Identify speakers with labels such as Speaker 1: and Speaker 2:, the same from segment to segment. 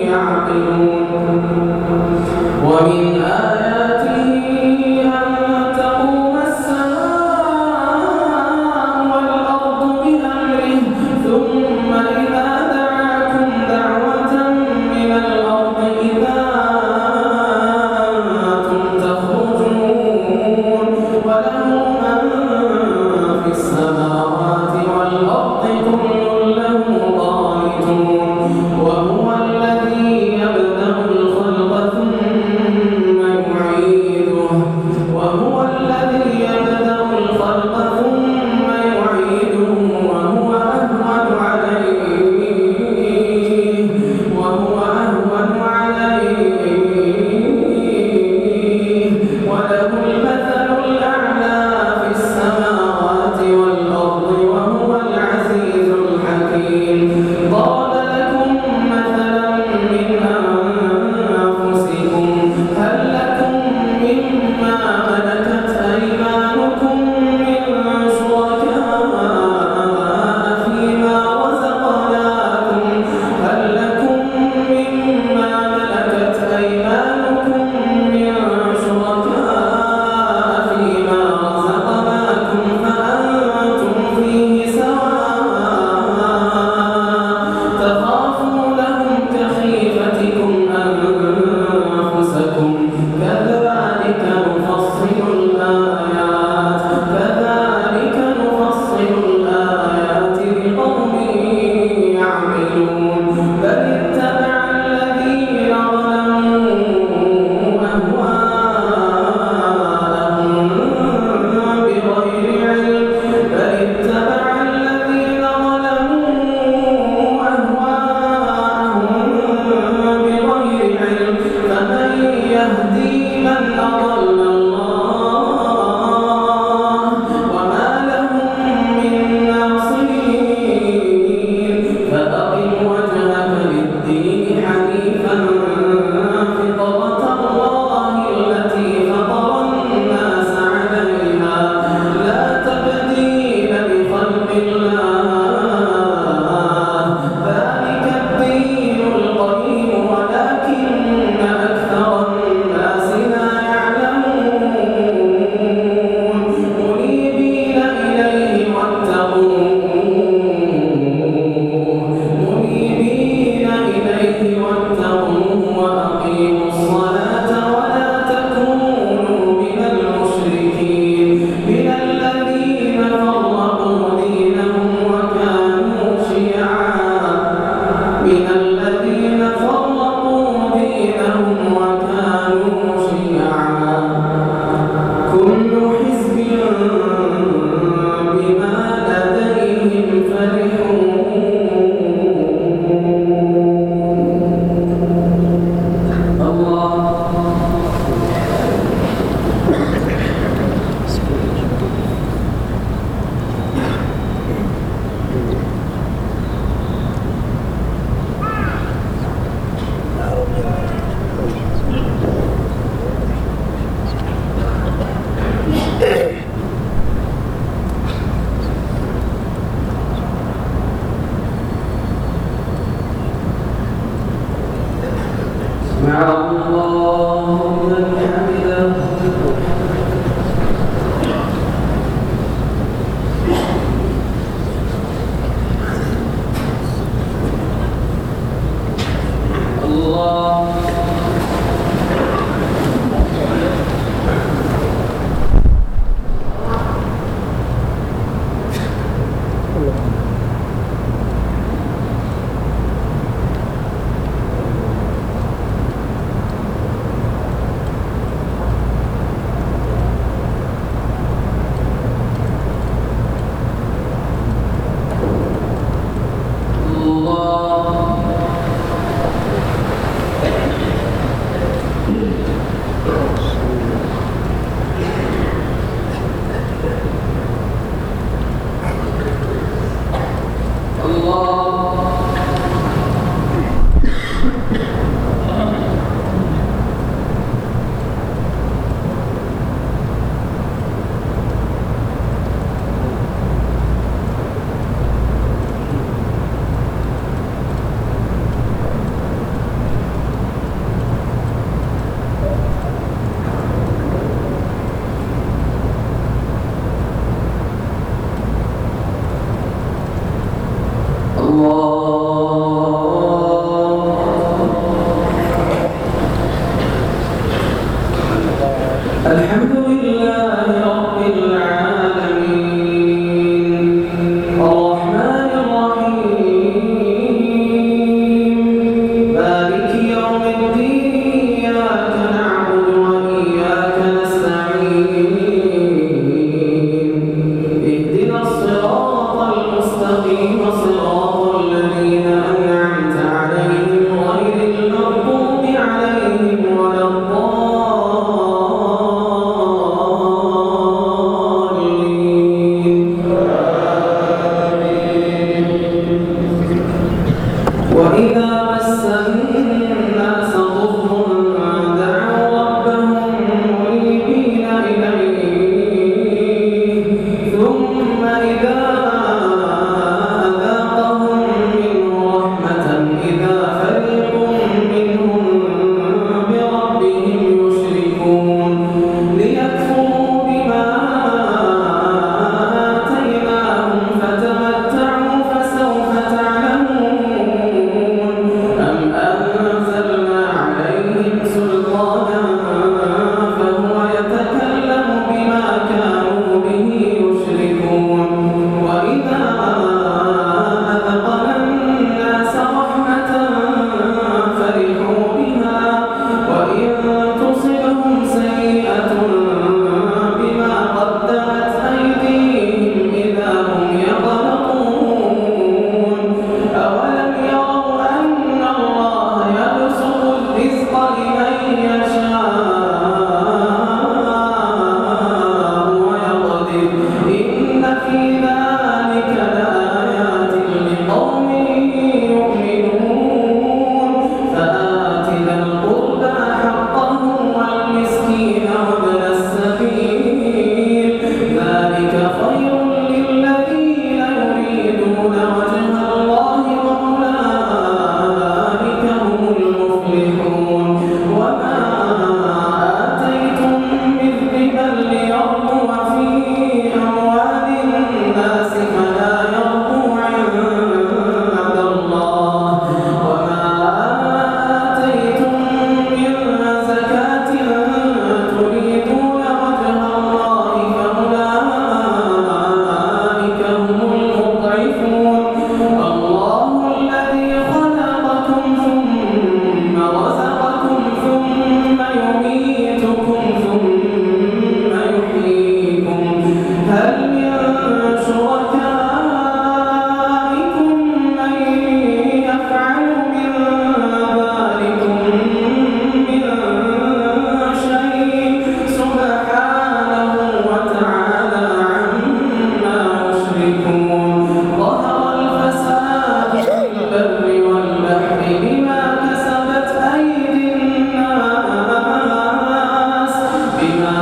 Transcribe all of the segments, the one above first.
Speaker 1: يعقلون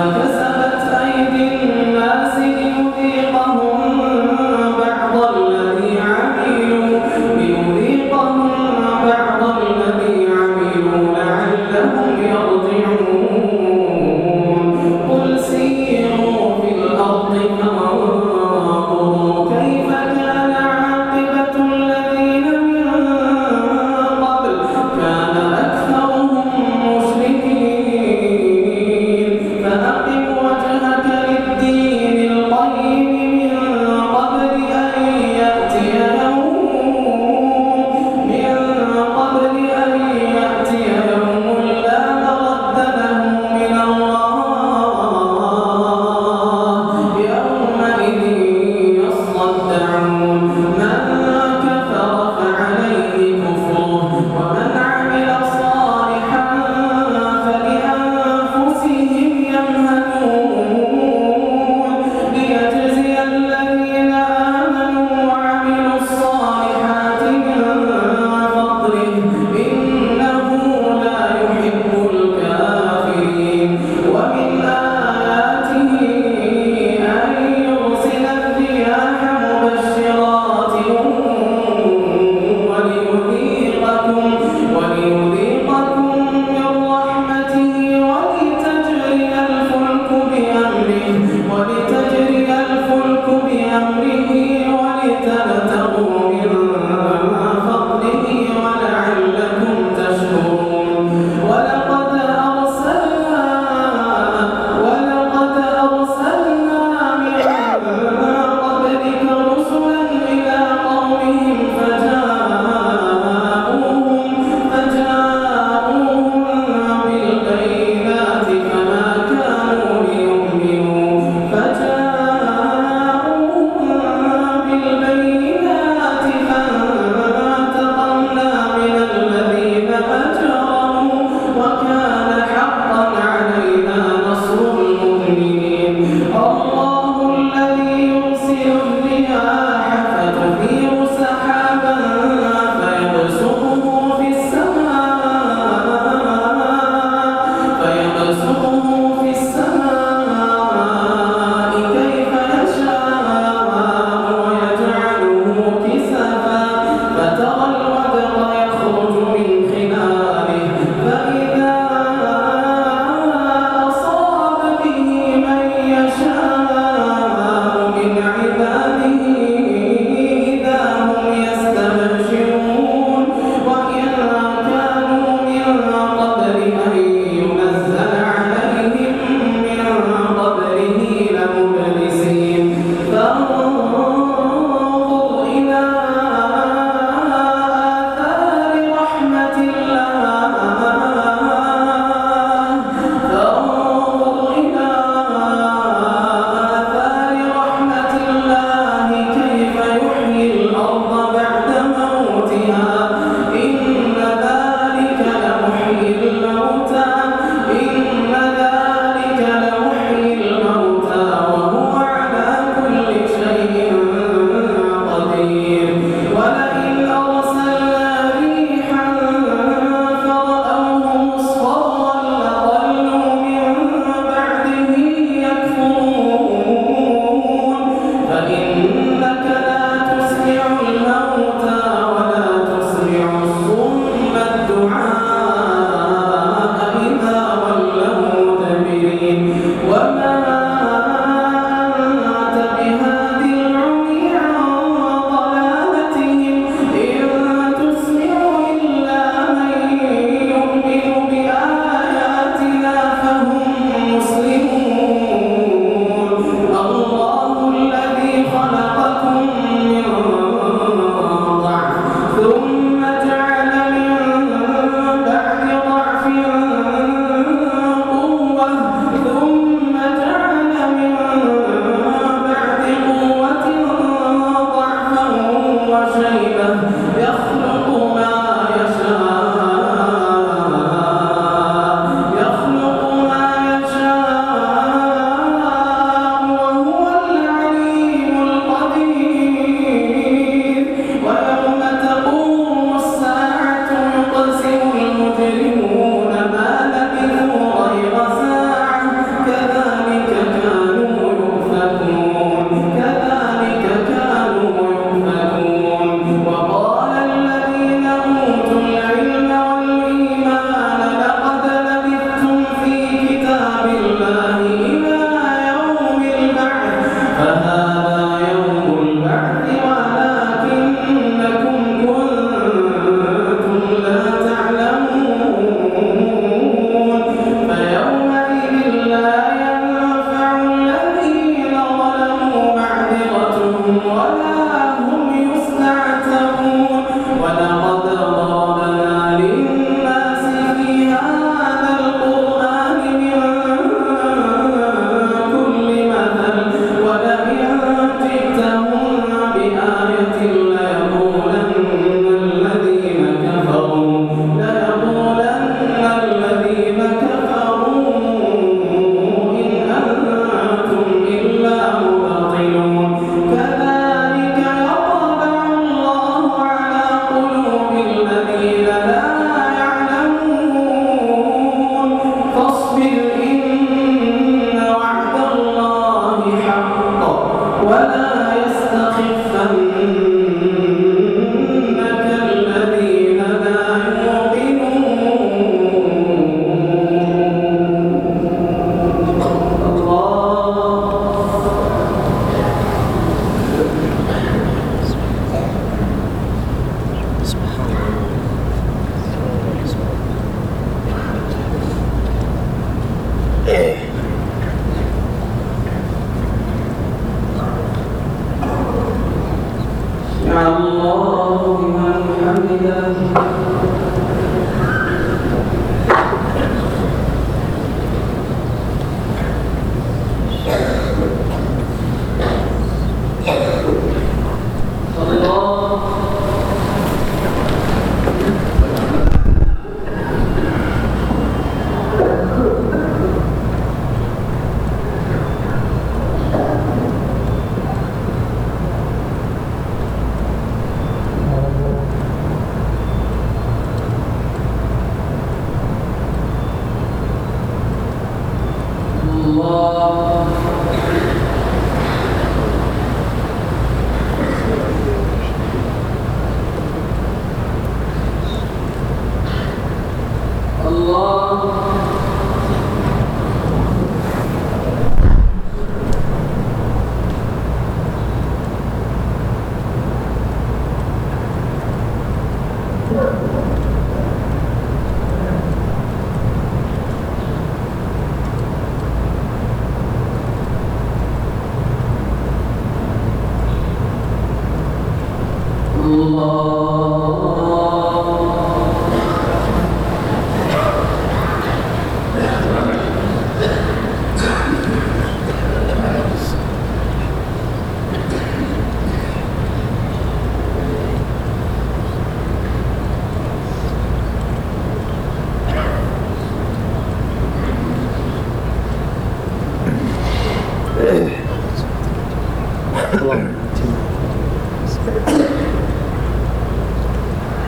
Speaker 1: Now,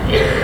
Speaker 1: Yeah.